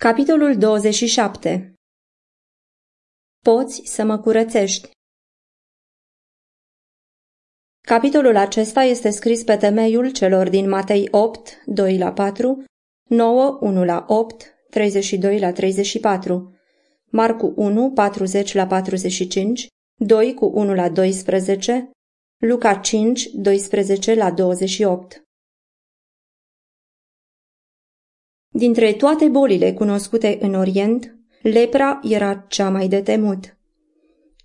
Capitolul 27 Poți să mă curățești. Capitolul acesta este scris pe temeiul celor din Matei 8, 2 la 4, 9, 1 la 8, 32 la 34, Marcu 1, 40 la 45, 2 cu 1 la 12, Luca 5, 12 la 28. Dintre toate bolile cunoscute în Orient, lepra era cea mai de temut.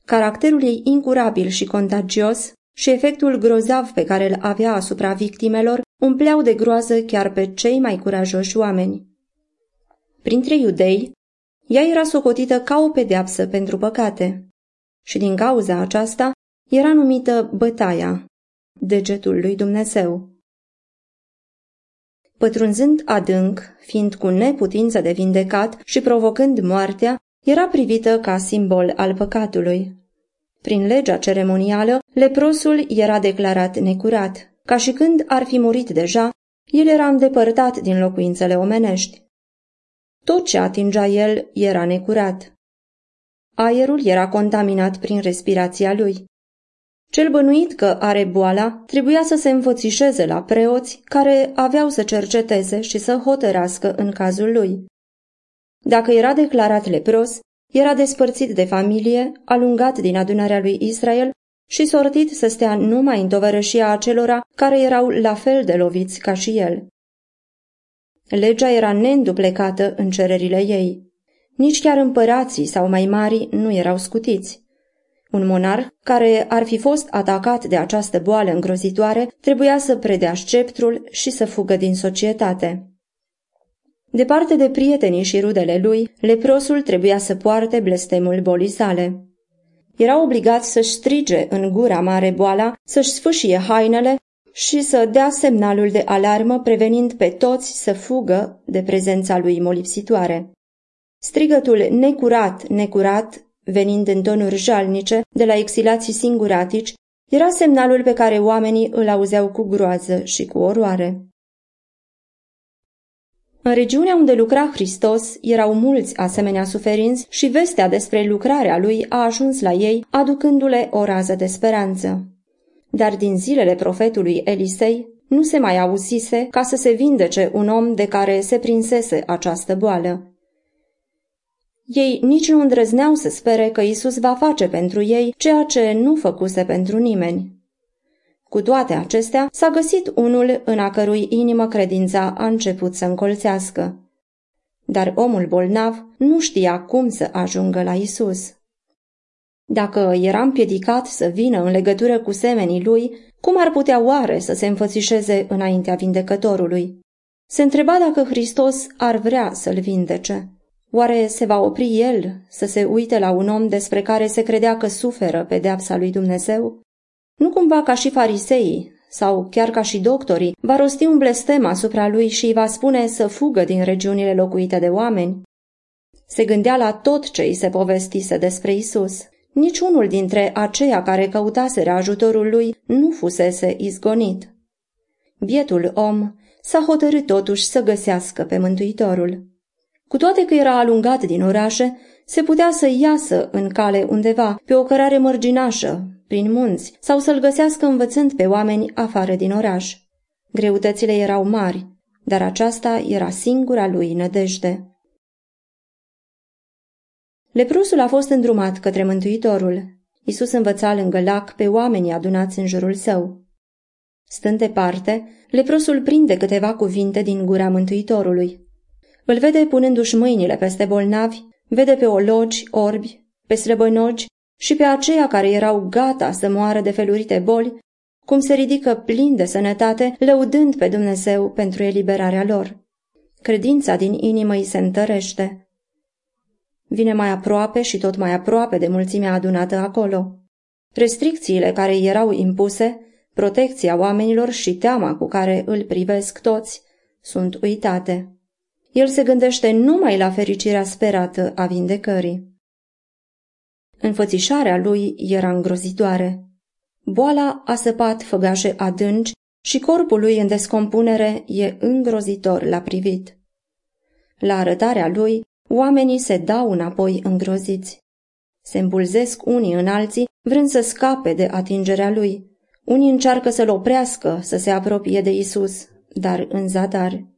Caracterul ei incurabil și contagios și efectul grozav pe care îl avea asupra victimelor umpleau de groază chiar pe cei mai curajoși oameni. Printre iudei, ea era socotită ca o pedeapsă pentru păcate și din cauza aceasta era numită bătaia, degetul lui Dumnezeu. Pătrunzând adânc, fiind cu neputință de vindecat și provocând moartea, era privită ca simbol al păcatului. Prin legea ceremonială, leprosul era declarat necurat, ca și când ar fi murit deja, el era îndepărtat din locuințele omenești. Tot ce atingea el era necurat. Aerul era contaminat prin respirația lui. Cel bănuit că are boala trebuia să se înfățișeze la preoți care aveau să cerceteze și să hotărască în cazul lui. Dacă era declarat lepros, era despărțit de familie, alungat din adunarea lui Israel și sortit să stea numai în tovărășia acelora care erau la fel de loviți ca și el. Legea era neînduplecată în cererile ei. Nici chiar împărații sau mai mari nu erau scutiți. Un monar care ar fi fost atacat de această boală îngrozitoare trebuia să predea sceptrul și să fugă din societate. Departe de prietenii și rudele lui, leprosul trebuia să poarte blestemul bolii sale. Era obligat să-și strige în gura mare boala, să-și sfâșie hainele și să dea semnalul de alarmă prevenind pe toți să fugă de prezența lui molipsitoare. Strigătul necurat, necurat venind în tonuri jalnice de la exilații singuratici, era semnalul pe care oamenii îl auzeau cu groază și cu oroare. În regiunea unde lucra Hristos erau mulți asemenea suferinți și vestea despre lucrarea lui a ajuns la ei, aducându-le o rază de speranță. Dar din zilele profetului Elisei nu se mai auzise ca să se vindece un om de care se prinsese această boală. Ei nici nu îndrăzneau să spere că Isus va face pentru ei ceea ce nu făcuse pentru nimeni. Cu toate acestea, s-a găsit unul în a cărui inimă credința a început să încolțească. Dar omul bolnav nu știa cum să ajungă la Isus. Dacă era împiedicat să vină în legătură cu semenii lui, cum ar putea oare să se înfățișeze înaintea vindecătorului? Se întreba dacă Hristos ar vrea să-l vindece. Oare se va opri el să se uite la un om despre care se credea că suferă pedeapsa lui Dumnezeu? Nu cumva ca și fariseii, sau chiar ca și doctorii, va rosti un blestem asupra lui și îi va spune să fugă din regiunile locuite de oameni? Se gândea la tot ce îi se povestise despre Isus. Niciunul dintre aceia care căutaseră ajutorul lui nu fusese izgonit. Bietul om s-a hotărât totuși să găsească pe Mântuitorul. Cu toate că era alungat din orașe, se putea să iasă în cale undeva, pe o cărare mărginașă, prin munți, sau să-l găsească învățând pe oameni afară din oraș. Greutățile erau mari, dar aceasta era singura lui nădejde. Leprusul a fost îndrumat către Mântuitorul. Isus învăța lângă lac pe oamenii adunați în jurul său. Stând departe, leprosul prinde câteva cuvinte din gura Mântuitorului. Îl vede punându-și mâinile peste bolnavi, vede pe ologi, orbi, pe slăbănogi și pe aceia care erau gata să moară de felurite boli, cum se ridică plin de sănătate, lăudând pe Dumnezeu pentru eliberarea lor. Credința din inimă îi se întărește. Vine mai aproape și tot mai aproape de mulțimea adunată acolo. Restricțiile care erau impuse, protecția oamenilor și teama cu care îl privesc toți, sunt uitate el se gândește numai la fericirea sperată a vindecării. Înfățișarea lui era îngrozitoare. Boala a săpat făgașe adânci și corpul lui în descompunere e îngrozitor la privit. La arătarea lui, oamenii se dau înapoi îngroziți. Se îmbulzesc unii în alții, vrând să scape de atingerea lui. Unii încearcă să-l oprească, să se apropie de Isus, dar în zadar.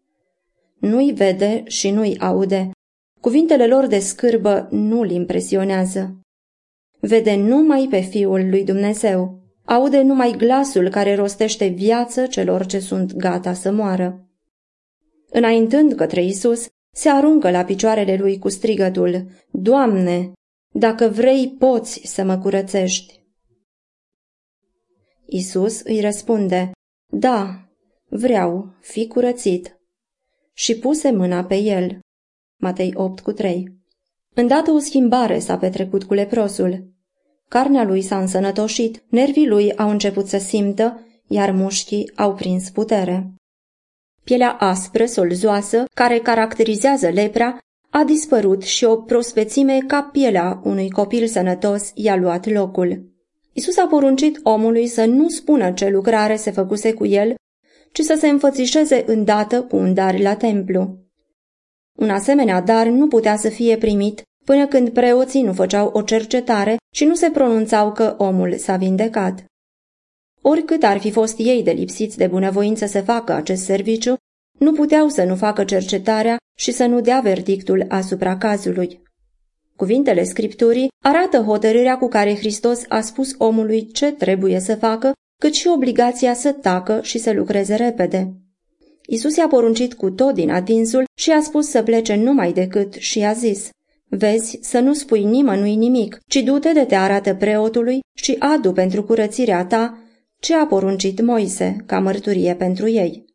Nu-i vede și nu-i aude. Cuvintele lor de scârbă nu-l impresionează. Vede numai pe Fiul lui Dumnezeu. Aude numai glasul care rostește viață celor ce sunt gata să moară. Înaintând către Isus, se aruncă la picioarele lui cu strigătul, Doamne, dacă vrei, poți să mă curățești. Isus îi răspunde, Da, vreau, fi curățit. Și puse mâna pe el. Matei 8 cu 3 Îndată o schimbare s-a petrecut cu leprosul. Carnea lui s-a însănătoșit, nervii lui au început să simtă, iar mușchii au prins putere. Pielea aspră, solzoasă, care caracterizează lepra, a dispărut și o prospețime ca pielea unui copil sănătos i-a luat locul. Isus a poruncit omului să nu spună ce lucrare se făcuse cu el, ci să se înfățișeze îndată cu un dar la templu. Un asemenea dar nu putea să fie primit până când preoții nu făceau o cercetare și nu se pronunțau că omul s-a vindecat. Oricât ar fi fost ei de lipsiți de bunăvoință să facă acest serviciu, nu puteau să nu facă cercetarea și să nu dea verdictul asupra cazului. Cuvintele Scripturii arată hotărârea cu care Hristos a spus omului ce trebuie să facă, cât și obligația să tacă și să lucreze repede. Isus i-a poruncit cu tot din adinsul și a spus să plece numai decât și a zis, Vezi să nu spui nimănui nimic, ci du-te de te arată preotului și adu pentru curățirea ta ce a poruncit Moise ca mărturie pentru ei.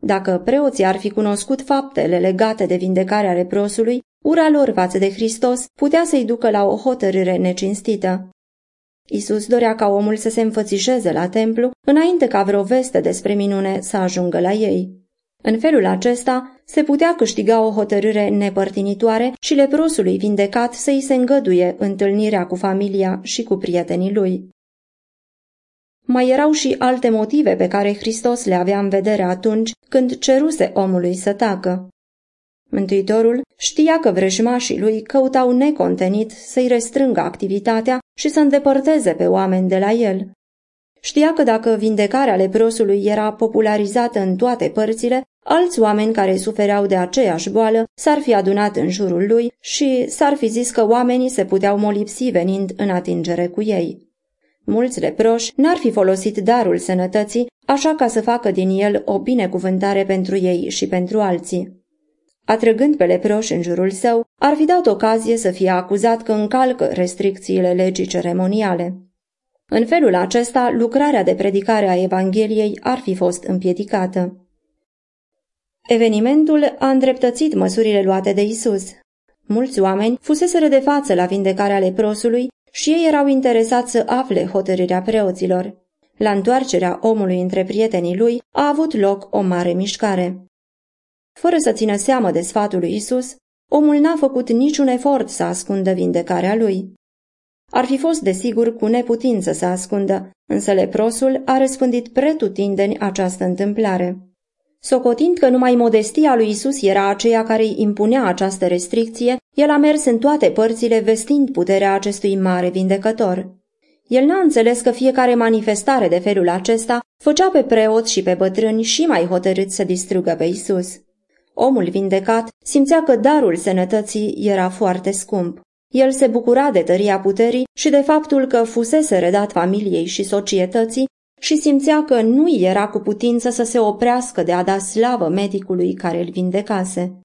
Dacă preoții ar fi cunoscut faptele legate de vindecarea leprosului, ura lor față de Hristos putea să-i ducă la o hotărâre necinstită. Isus dorea ca omul să se înfățișeze la templu înainte ca vreo veste despre minune să ajungă la ei. În felul acesta se putea câștiga o hotărâre nepărtinitoare și leprosului vindecat să-i se îngăduie întâlnirea cu familia și cu prietenii lui. Mai erau și alte motive pe care Hristos le avea în vedere atunci când ceruse omului să tacă. Mântuitorul știa că vrăjmașii lui căutau necontenit să-i restrângă activitatea și să îndepărteze pe oameni de la el. Știa că dacă vindecarea leprosului era popularizată în toate părțile, alți oameni care sufereau de aceeași boală s-ar fi adunat în jurul lui și s-ar fi zis că oamenii se puteau molipsi venind în atingere cu ei. Mulți leproși n-ar fi folosit darul sănătății așa ca să facă din el o binecuvântare pentru ei și pentru alții. Atrăgând pe leproși în jurul său, ar fi dat ocazie să fie acuzat că încalcă restricțiile legii ceremoniale. În felul acesta, lucrarea de predicare a Evangheliei ar fi fost împiedicată. Evenimentul a îndreptățit măsurile luate de Isus. Mulți oameni fuseseră de față la vindecarea leprosului și ei erau interesați să afle hotărârea preoților. La întoarcerea omului între prietenii lui a avut loc o mare mișcare. Fără să țină seamă de sfatul lui Isus, omul n-a făcut niciun efort să ascundă vindecarea lui. Ar fi fost, desigur, cu neputință să ascundă, însă leprosul a răspândit pretutindeni această întâmplare. Socotind că numai modestia lui Isus era aceea care îi impunea această restricție, el a mers în toate părțile vestind puterea acestui mare vindecător. El n-a înțeles că fiecare manifestare de felul acesta făcea pe preoți și pe bătrâni și mai hotărât să distrugă pe Isus. Omul vindecat simțea că darul sănătății era foarte scump. El se bucura de tăria puterii și de faptul că fusese redat familiei și societății și simțea că nu era cu putință să se oprească de a da slavă medicului care îl vindecase.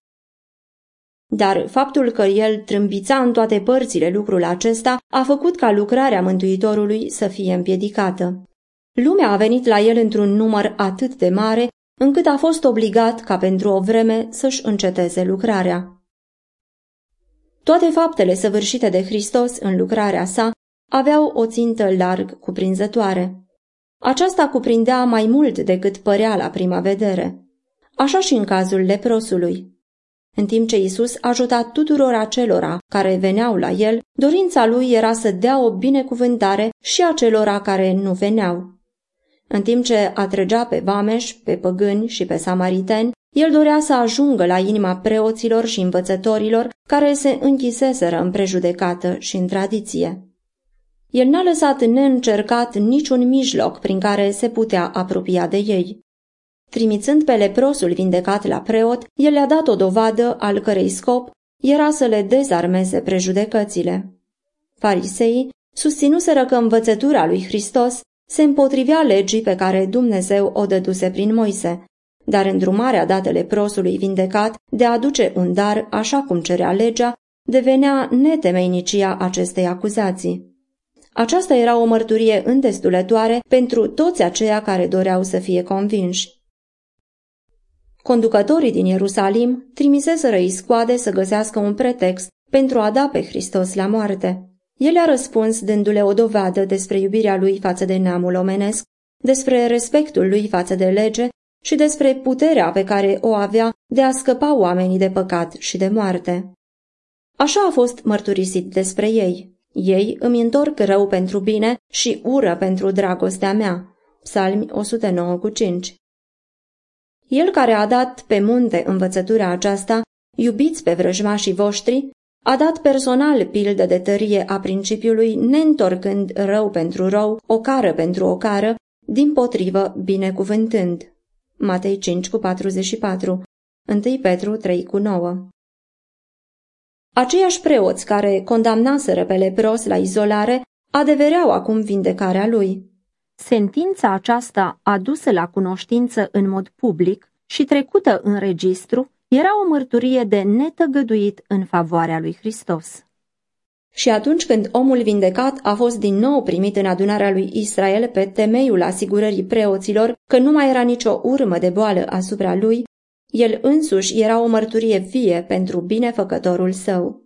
Dar faptul că el trâmbița în toate părțile lucrul acesta a făcut ca lucrarea Mântuitorului să fie împiedicată. Lumea a venit la el într-un număr atât de mare încât a fost obligat ca pentru o vreme să-și înceteze lucrarea. Toate faptele săvârșite de Hristos în lucrarea sa aveau o țintă larg cuprinzătoare. Aceasta cuprindea mai mult decât părea la prima vedere. Așa și în cazul leprosului. În timp ce Isus ajuta tuturor acelora care veneau la el, dorința lui era să dea o binecuvântare și acelora care nu veneau. În timp ce atrăgea pe vameș, pe păgâni și pe samariteni, el dorea să ajungă la inima preoților și învățătorilor care se închiseseră în prejudecată și în tradiție. El n-a lăsat neîncercat niciun mijloc prin care se putea apropia de ei. Trimițând pe leprosul vindecat la preot, el le-a dat o dovadă al cărei scop era să le dezarmeze prejudecățile. Fariseii susținuseră că învățătura lui Hristos se împotrivea legii pe care Dumnezeu o dăduse prin Moise, dar îndrumarea dată leprosului vindecat de a aduce un dar așa cum cerea legea devenea netemeinicia acestei acuzații. Aceasta era o mărturie îndestulătoare pentru toți aceia care doreau să fie convinși. Conducătorii din Ierusalim trimiseseră iscoade să găsească un pretext pentru a da pe Hristos la moarte. El a răspuns dându-le o dovadă despre iubirea lui față de neamul omenesc, despre respectul lui față de lege și despre puterea pe care o avea de a scăpa oamenii de păcat și de moarte. Așa a fost mărturisit despre ei. Ei îmi întorc rău pentru bine și ură pentru dragostea mea. Psalmi 109 cu 5 El care a dat pe munte învățătura aceasta, iubiți pe vrăjmașii voștri, a dat personal pildă de tărie a principiului, neîntorcând rău pentru rău, o cară pentru o cară, din potrivă binecuvântând. Matei 5 cu 44, 1 Petru 3 cu 9 Aceiași preoți care condamnaseră pe lepros la izolare adevereau acum vindecarea lui. Sentința aceasta adusă la cunoștință în mod public și trecută în registru era o mărturie de netăgăduit în favoarea lui Hristos. Și atunci când omul vindecat a fost din nou primit în adunarea lui Israel pe temeiul asigurării preoților că nu mai era nicio urmă de boală asupra lui, el însuși era o mărturie vie pentru binefăcătorul său.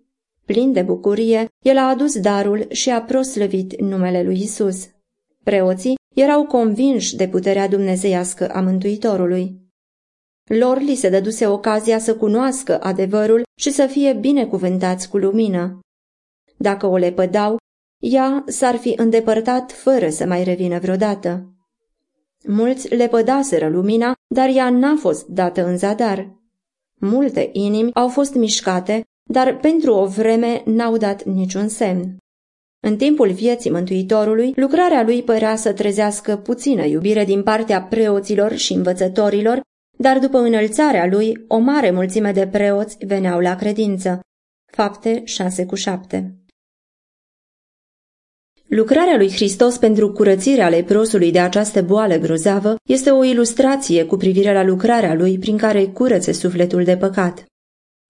Plin de bucurie, el a adus darul și a proslăvit numele lui Isus. Preoții erau convinși de puterea dumnezeiască a Mântuitorului. Lor li se dăduse ocazia să cunoască adevărul și să fie binecuvântați cu lumină. Dacă o lepădau, ea s-ar fi îndepărtat fără să mai revină vreodată. Mulți lepădaseră lumina, dar ea n-a fost dată în zadar. Multe inimi au fost mișcate, dar pentru o vreme n-au dat niciun semn. În timpul vieții Mântuitorului, lucrarea lui părea să trezească puțină iubire din partea preoților și învățătorilor dar după înălțarea lui, o mare mulțime de preoți veneau la credință. Fapte 6 cu 7 Lucrarea lui Hristos pentru curățirea leprosului de această boală grozavă este o ilustrație cu privire la lucrarea lui prin care curățe sufletul de păcat.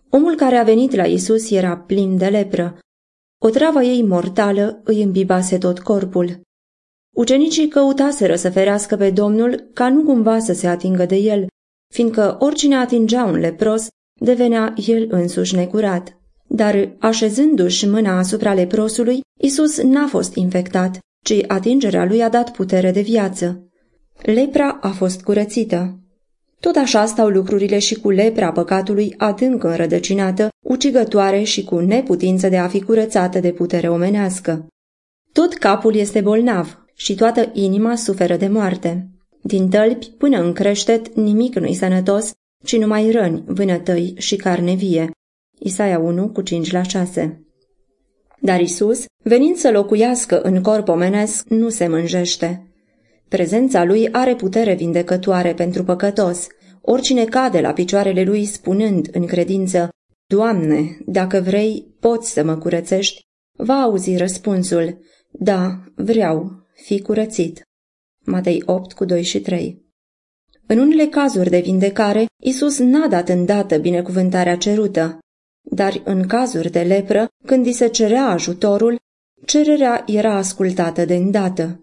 Omul care a venit la Isus era plin de lepră. O travă ei mortală îi îmbibase tot corpul. Ucenicii căutaseră să ferească pe Domnul ca nu cumva să se atingă de el, fiindcă oricine atingea un lepros, devenea el însuși necurat. Dar, așezându-și mâna asupra leprosului, Isus n-a fost infectat, ci atingerea lui a dat putere de viață. Lepra a fost curățită. Tot așa stau lucrurile și cu lepra păcatului adânc înrădăcinată, ucigătoare și cu neputință de a fi curățată de putere omenească. Tot capul este bolnav și toată inima suferă de moarte. Din tălpi până în creștet nimic nu-i sănătos, ci numai răni, vânătăi și carne vie. Isaia 1 cu 5 la 6 Dar Isus, venind să locuiască în corp omenesc, nu se mânjește. Prezența lui are putere vindecătoare pentru păcătos. Oricine cade la picioarele lui spunând în credință, Doamne, dacă vrei, poți să mă curățești, va auzi răspunsul, Da, vreau, fi curățit. Matei 8 cu 2 și 3 În unele cazuri de vindecare, Isus n-a dat îndată binecuvântarea cerută, dar în cazuri de lepră, când îi se cerea ajutorul, cererea era ascultată de îndată.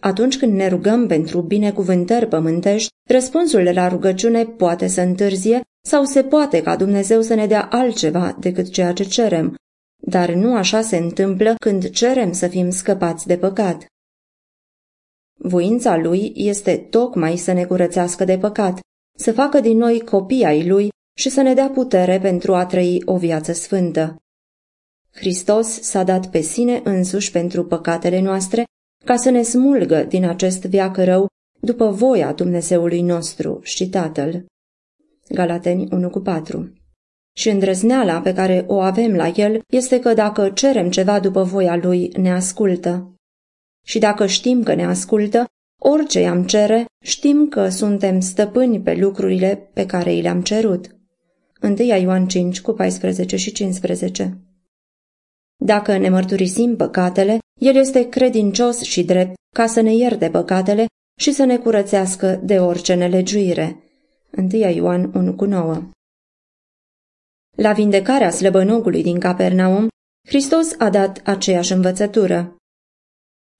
Atunci când ne rugăm pentru binecuvântări pământești, răspunsul la rugăciune poate să întârzie sau se poate ca Dumnezeu să ne dea altceva decât ceea ce cerem, dar nu așa se întâmplă când cerem să fim scăpați de păcat. Voința lui este tocmai să ne curățească de păcat, să facă din noi copii ai lui și să ne dea putere pentru a trăi o viață sfântă. Hristos s-a dat pe sine însuși pentru păcatele noastre ca să ne smulgă din acest viac rău după voia Dumnezeului nostru și Tatăl. Galateni 1 cu 4 Și îndrăzneala pe care o avem la el este că dacă cerem ceva după voia lui, ne ascultă. Și dacă știm că ne ascultă, orice i-am cere, știm că suntem stăpâni pe lucrurile pe care i le-am cerut. 1 Ioan 5 cu 14 și 15 Dacă ne mărturisim păcatele, El este credincios și drept ca să ne ierte păcatele și să ne curățească de orice nelegiuire. 1 Ioan 1 cu 9 La vindecarea slăbănogului din Capernaum, Hristos a dat aceeași învățătură.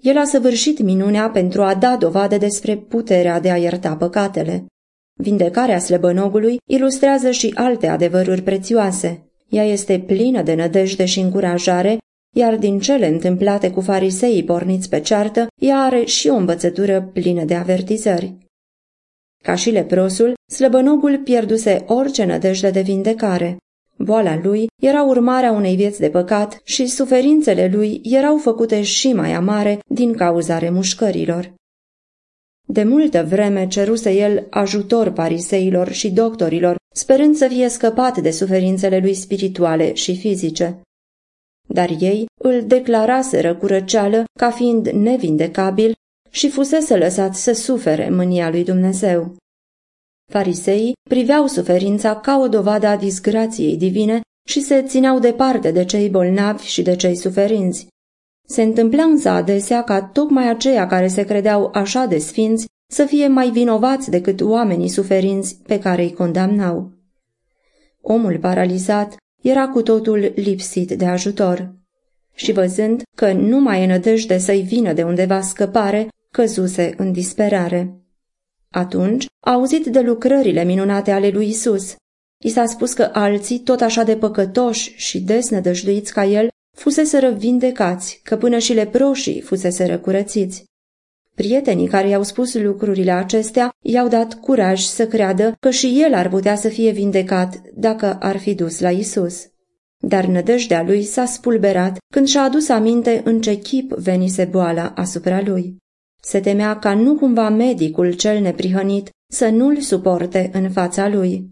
El a săvârșit minunea pentru a da dovadă despre puterea de a ierta păcatele. Vindecarea slăbănogului ilustrează și alte adevăruri prețioase. Ea este plină de nădejde și încurajare, iar din cele întâmplate cu fariseii porniți pe ceartă, ea are și o învățătură plină de avertizări. Ca și leprosul, slăbănogul pierduse orice nădejde de vindecare. Boala lui era urmarea unei vieți de păcat și suferințele lui erau făcute și mai amare din cauza remușcărilor. De multă vreme ceruse el ajutor pariseilor și doctorilor, sperând să fie scăpat de suferințele lui spirituale și fizice. Dar ei îl declaraseră cu răceală ca fiind nevindecabil și fusese lăsat să sufere mânia lui Dumnezeu. Fariseii priveau suferința ca o dovadă a disgrației divine și se țineau departe de cei bolnavi și de cei suferinți. Se întâmpla însă adesea ca tocmai aceia care se credeau așa de sfinți să fie mai vinovați decât oamenii suferinți pe care îi condamnau. Omul paralizat era cu totul lipsit de ajutor și văzând că nu mai e nădejde să-i vină de undeva scăpare, căzuse în disperare. Atunci a auzit de lucrările minunate ale lui Isus. I s-a spus că alții, tot așa de păcătoși și desnădăjduiți ca el, fuseseră vindecați, că până și leproșii fuseseră curățiți. Prietenii care i-au spus lucrurile acestea i-au dat curaj să creadă că și el ar putea să fie vindecat dacă ar fi dus la Isus. Dar nădejdea lui s-a spulberat când și-a adus aminte în ce chip venise boala asupra lui. Se temea ca nu cumva medicul cel neprihănit să nu-l suporte în fața lui.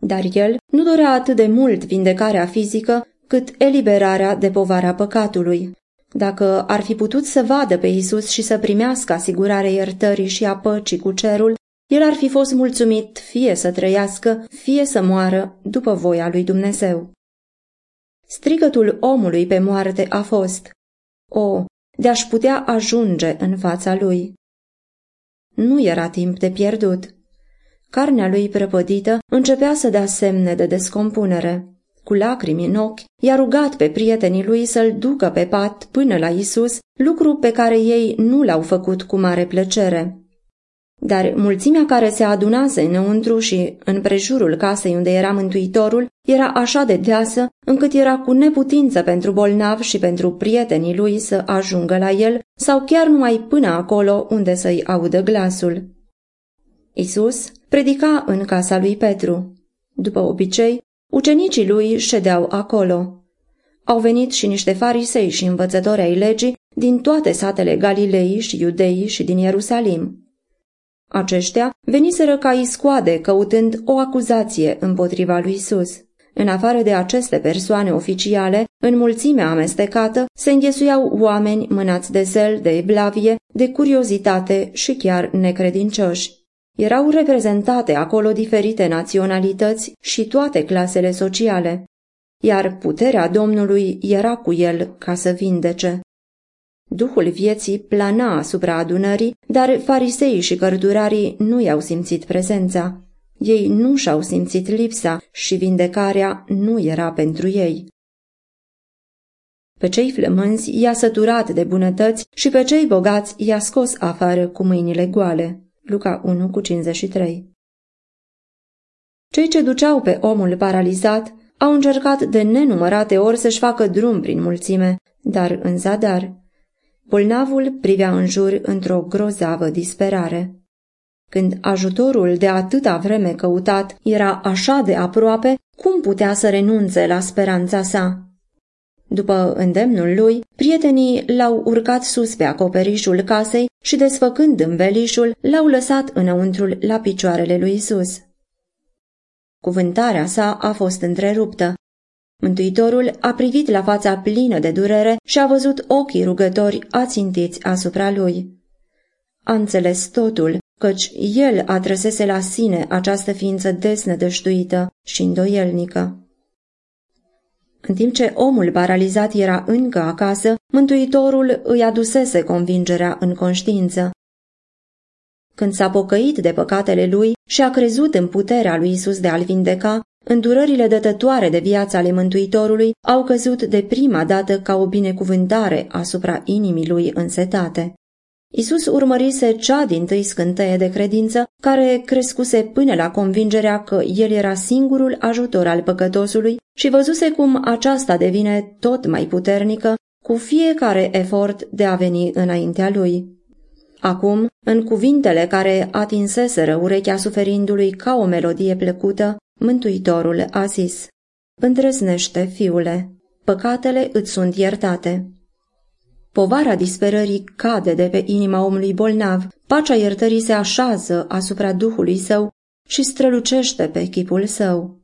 Dar el nu dorea atât de mult vindecarea fizică cât eliberarea de povara păcatului. Dacă ar fi putut să vadă pe Isus și să primească asigurarea iertării și a păcii cu cerul, el ar fi fost mulțumit fie să trăiască, fie să moară după voia lui Dumnezeu. Strigătul omului pe moarte a fost, O, de a-și putea ajunge în fața lui. Nu era timp de pierdut. Carnea lui prăpădită începea să dea semne de descompunere. Cu lacrimi în ochi, i-a rugat pe prietenii lui să-l ducă pe pat până la Isus, lucru pe care ei nu l-au făcut cu mare plăcere. Dar mulțimea care se adunase înăuntru și în prejurul casei unde era Mântuitorul era așa de deasă încât era cu neputință pentru bolnav și pentru prietenii lui să ajungă la el sau chiar numai până acolo unde să-i audă glasul. Isus predica în casa lui Petru. După obicei, ucenicii lui ședeau acolo. Au venit și niște farisei și învățători ai legii din toate satele Galilei și Iudeii și din Ierusalim. Aceștia veniseră ca iscoade căutând o acuzație împotriva lui Isus. În afară de aceste persoane oficiale, în mulțimea amestecată, se înghesuiau oameni mânați de zel, de eblavie, de curiozitate și chiar necredincioși. Erau reprezentate acolo diferite naționalități și toate clasele sociale, iar puterea Domnului era cu el ca să vindece. Duhul vieții plana asupra adunării, dar fariseii și cărturarii nu i-au simțit prezența. Ei nu și-au simțit lipsa și vindecarea nu era pentru ei. Pe cei flămânzi i-a săturat de bunătăți și pe cei bogați i-a scos afară cu mâinile goale. Luca 1 cu 53 Cei ce duceau pe omul paralizat au încercat de nenumărate ori să-și facă drum prin mulțime, dar în zadar. Bolnavul privea în jur într-o grozavă disperare. Când ajutorul de atâta vreme căutat era așa de aproape, cum putea să renunțe la speranța sa? După îndemnul lui, prietenii l-au urcat sus pe acoperișul casei și, desfăcând învelișul, l-au lăsat înăuntrul la picioarele lui Isus. Cuvântarea sa a fost întreruptă. Mântuitorul a privit la fața plină de durere și a văzut ochii rugători ațintiți asupra lui. A înțeles totul, căci el atrăsese la sine această ființă desnădăștuită și îndoielnică. În timp ce omul paralizat era încă acasă, Mântuitorul îi adusese convingerea în conștiință. Când s-a pocăit de păcatele lui și a crezut în puterea lui Isus de a-l vindeca, îndurările dătătoare de viața ale Mântuitorului au căzut de prima dată ca o binecuvântare asupra inimii lui însetate. Isus urmărise cea din tâi scânteie de credință, care crescuse până la convingerea că el era singurul ajutor al păcătosului și văzuse cum aceasta devine tot mai puternică cu fiecare efort de a veni înaintea lui. Acum, în cuvintele care atinseseră urechea suferindului ca o melodie plăcută, Mântuitorul a zis, Îndrăznește, fiule, păcatele îți sunt iertate. Povara disperării cade de pe inima omului bolnav, pacea iertării se așează asupra duhului său și strălucește pe chipul său.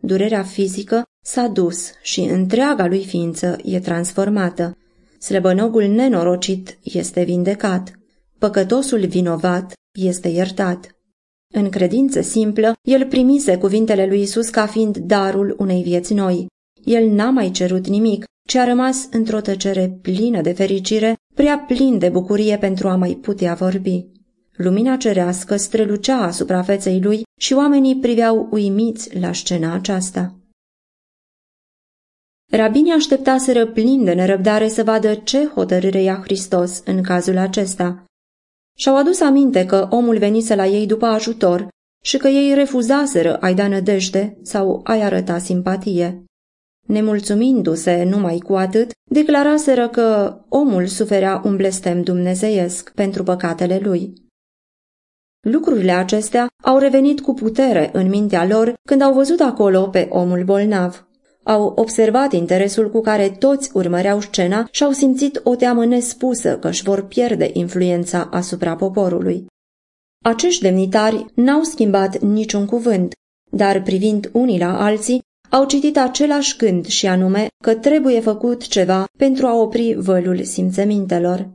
Durerea fizică s-a dus și întreaga lui ființă e transformată. Slăbănogul nenorocit este vindecat. Păcătosul vinovat este iertat. În credință simplă, el primise cuvintele lui Isus ca fiind darul unei vieți noi. El n-a mai cerut nimic, ci a rămas într-o tăcere plină de fericire, prea plin de bucurie pentru a mai putea vorbi. Lumina cerească strălucea asupra feței lui și oamenii priveau uimiți la scena aceasta. Rabinii așteptaseră plin de nerăbdare să vadă ce hotărâre ia Hristos în cazul acesta. Și-au adus aminte că omul venise la ei după ajutor și că ei refuzaseră a-i da nădejde sau a-i arăta simpatie. Nemulțumindu-se numai cu atât, declaraseră că omul suferea un blestem dumnezeiesc pentru păcatele lui. Lucrurile acestea au revenit cu putere în mintea lor când au văzut acolo pe omul bolnav. Au observat interesul cu care toți urmăreau scena și au simțit o teamă nespusă că își vor pierde influența asupra poporului. Acești demnitari n-au schimbat niciun cuvânt, dar privind unii la alții, au citit același gând și anume că trebuie făcut ceva pentru a opri vălul simțămintelor.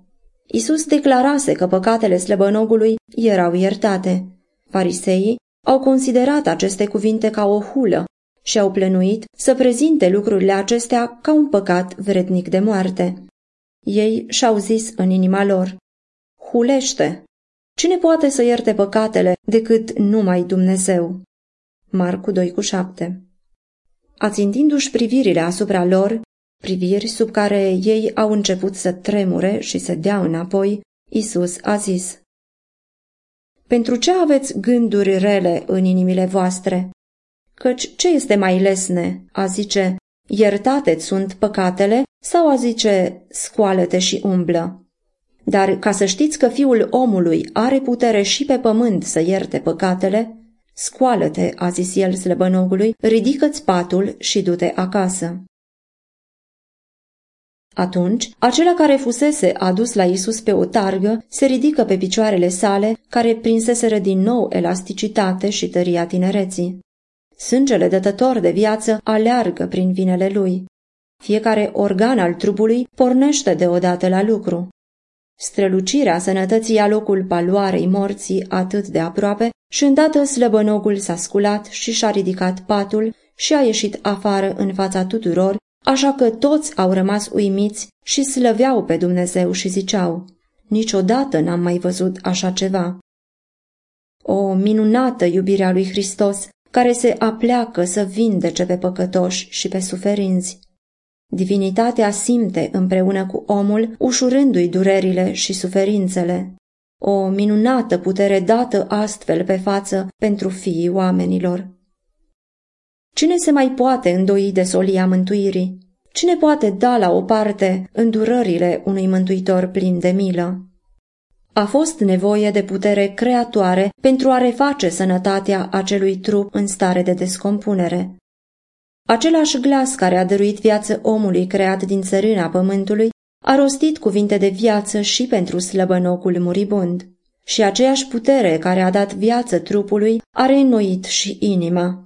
Isus declarase că păcatele slăbănogului erau iertate. Fariseii au considerat aceste cuvinte ca o hulă și au plănuit să prezinte lucrurile acestea ca un păcat vrednic de moarte. Ei și-au zis în inima lor, Hulește! Cine poate să ierte păcatele decât numai Dumnezeu? Marcu 2 cu 7 Ațintindu-și privirile asupra lor, priviri sub care ei au început să tremure și să dea înapoi, Isus a zis, Pentru ce aveți gânduri rele în inimile voastre? Căci ce este mai lesne, a zice, iertate sunt păcatele, sau a zice, scoală-te și umblă? Dar ca să știți că fiul omului are putere și pe pământ să ierte păcatele, Scoală-te, a zis el slăbănogului, ridică-ți patul și du-te acasă. Atunci, acela care fusese adus la Isus pe o targă, se ridică pe picioarele sale, care prinseseră din nou elasticitate și tăria tinereții. Sângele dătător de viață aleargă prin vinele lui. Fiecare organ al trupului pornește deodată la lucru. Strălucirea sănătății a locul paloarei morții atât de aproape și îndată slăbănogul s-a sculat și și-a ridicat patul și a ieșit afară în fața tuturor, așa că toți au rămas uimiți și slăveau pe Dumnezeu și ziceau, niciodată n-am mai văzut așa ceva. O minunată iubirea lui Hristos, care se apleacă să vindece pe păcătoși și pe suferinți. Divinitatea simte împreună cu omul, ușurându-i durerile și suferințele. O minunată putere dată astfel pe față pentru fiii oamenilor. Cine se mai poate îndoi de solia mântuirii? Cine poate da la o parte îndurările unui mântuitor plin de milă? A fost nevoie de putere creatoare pentru a reface sănătatea acelui trup în stare de descompunere. Același glas care a dăruit viață omului creat din țărâna pământului a rostit cuvinte de viață și pentru slăbănocul muribund. Și aceeași putere care a dat viață trupului a reînnoit și inima.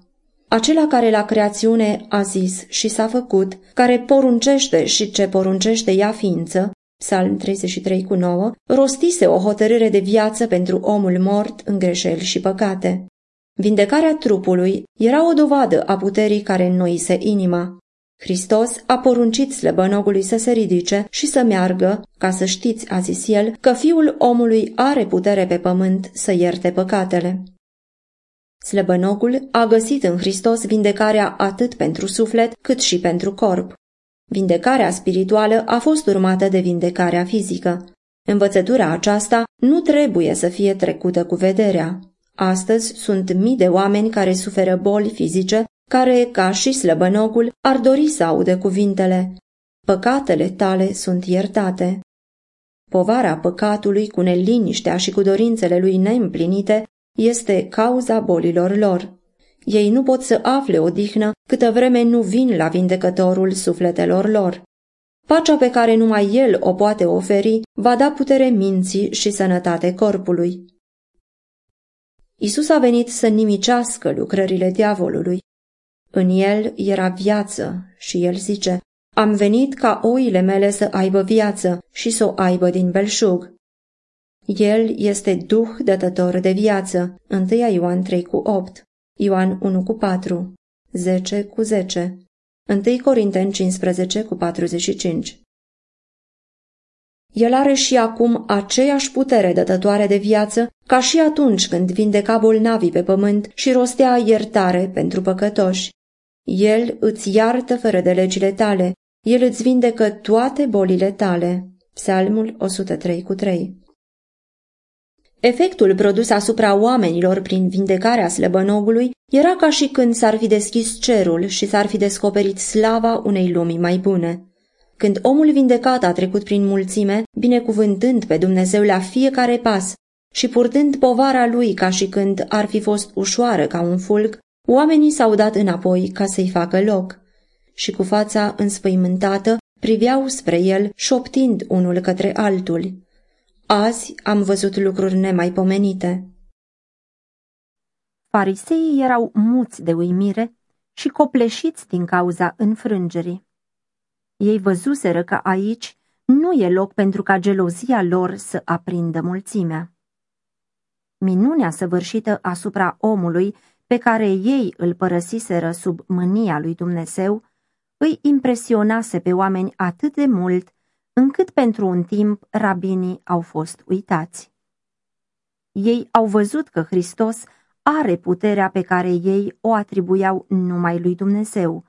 acela care la creațiune a zis și s-a făcut, care poruncește și ce poruncește ea ființă, Psalm 33 cu 9, rostise o hotărâre de viață pentru omul mort în greșeli și păcate. Vindecarea trupului era o dovadă a puterii care înnoise inima. Hristos a poruncit slăbănogului să se ridice și să meargă, ca să știți, a zis el, că fiul omului are putere pe pământ să ierte păcatele. Slăbănogul a găsit în Hristos vindecarea atât pentru suflet cât și pentru corp. Vindecarea spirituală a fost urmată de vindecarea fizică. Învățătura aceasta nu trebuie să fie trecută cu vederea. Astăzi sunt mii de oameni care suferă boli fizice, care, ca și slăbănogul, ar dori să audă cuvintele. Păcatele tale sunt iertate. Povara păcatului cu neliniștea și cu dorințele lui neîmplinite este cauza bolilor lor. Ei nu pot să afle odihnă câtă vreme nu vin la vindecătorul sufletelor lor. Pacea pe care numai el o poate oferi va da putere minții și sănătate corpului. Isus a venit să nimicească lucrările diavolului. În el era viață și el zice, am venit ca oile mele să aibă viață și să o aibă din belșug. El este Duh dătător de viață, 1 Ioan 3 cu 8, Ioan 1 cu 4, 10 cu 10, 1 Corinteni 15 cu 45. El are și acum aceeași putere dătătoare de viață ca și atunci când vindeca bolnavii pe pământ și rostea iertare pentru păcătoși. El îți iartă fără de legile tale, El îți vindecă toate bolile tale. Psalmul 103 cu 3 Efectul produs asupra oamenilor prin vindecarea slăbănogului era ca și când s-ar fi deschis cerul și s-ar fi descoperit slava unei lumii mai bune. Când omul vindecat a trecut prin mulțime, binecuvântând pe Dumnezeu la fiecare pas și purtând povara lui ca și când ar fi fost ușoară ca un fulg, oamenii s-au dat înapoi ca să-i facă loc. Și cu fața înspăimântată priveau spre el, șoptind unul către altul. Azi am văzut lucruri nemaipomenite. Fariseii erau muți de uimire și copleșiți din cauza înfrângerii. Ei văzuseră că aici nu e loc pentru ca gelozia lor să aprindă mulțimea. Minunea săvârșită asupra omului pe care ei îl părăsiseră sub mânia lui Dumnezeu îi impresionase pe oameni atât de mult încât pentru un timp rabinii au fost uitați. Ei au văzut că Hristos are puterea pe care ei o atribuiau numai lui Dumnezeu.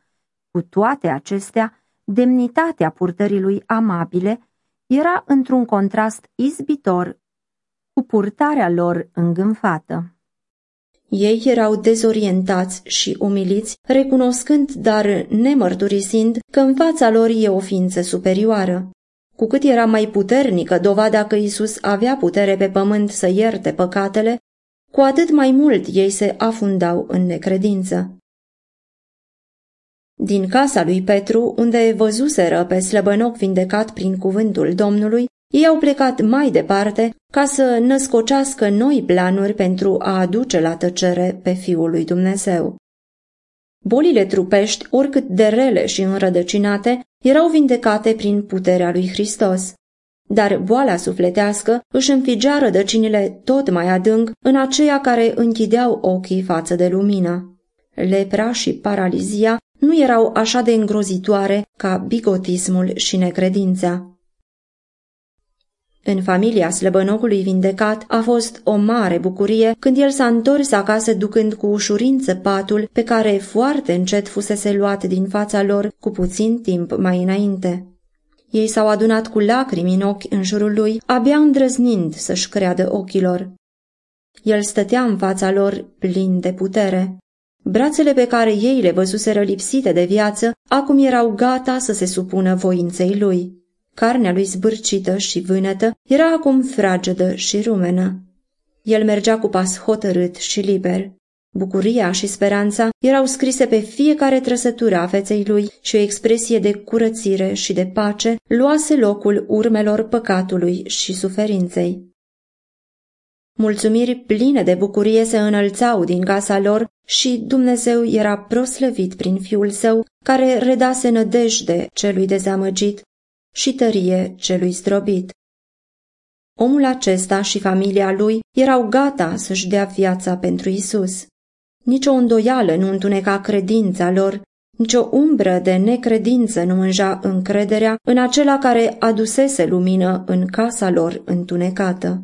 Cu toate acestea, demnitatea purtării lui amabile era într-un contrast izbitor cu purtarea lor îngânfată. Ei erau dezorientați și umiliți, recunoscând, dar nemărturisind, că în fața lor e o ființă superioară. Cu cât era mai puternică dovada că Isus avea putere pe pământ să ierte păcatele, cu atât mai mult ei se afundau în necredință. Din casa lui Petru, unde văzuseră pe slăbănoc vindecat prin cuvântul Domnului, ei au plecat mai departe ca să născocească noi planuri pentru a aduce la tăcere pe Fiul lui Dumnezeu. Bolile trupești, oricât de rele și înrădăcinate, erau vindecate prin puterea lui Hristos. Dar boala sufletească își înfigea rădăcinile tot mai adânc în aceia care închideau ochii față de lumină. Lepra și paralizia nu erau așa de îngrozitoare ca bigotismul și necredința. În familia slăbănocului vindecat a fost o mare bucurie când el s-a întors acasă ducând cu ușurință patul pe care foarte încet fusese luat din fața lor cu puțin timp mai înainte. Ei s-au adunat cu lacrimi în ochi în jurul lui, abia îndrăznind să-și creadă ochilor. El stătea în fața lor plin de putere. Brațele pe care ei le văzuseră lipsite de viață, acum erau gata să se supună voinței lui. Carnea lui zbârcită și vânătă era acum fragedă și rumenă. El mergea cu pas hotărât și liber. Bucuria și speranța erau scrise pe fiecare trăsătură a feței lui și o expresie de curățire și de pace luase locul urmelor păcatului și suferinței. Mulțumiri pline de bucurie se înălțau din casa lor și Dumnezeu era proslăvit prin Fiul Său, care redase nădejde celui dezamăgit și tărie celui zdrobit. Omul acesta și familia lui erau gata să-și dea viața pentru Isus. Nici o îndoială nu întuneca credința lor, nici o umbră de necredință nu mânja încrederea în acela care adusese lumină în casa lor întunecată.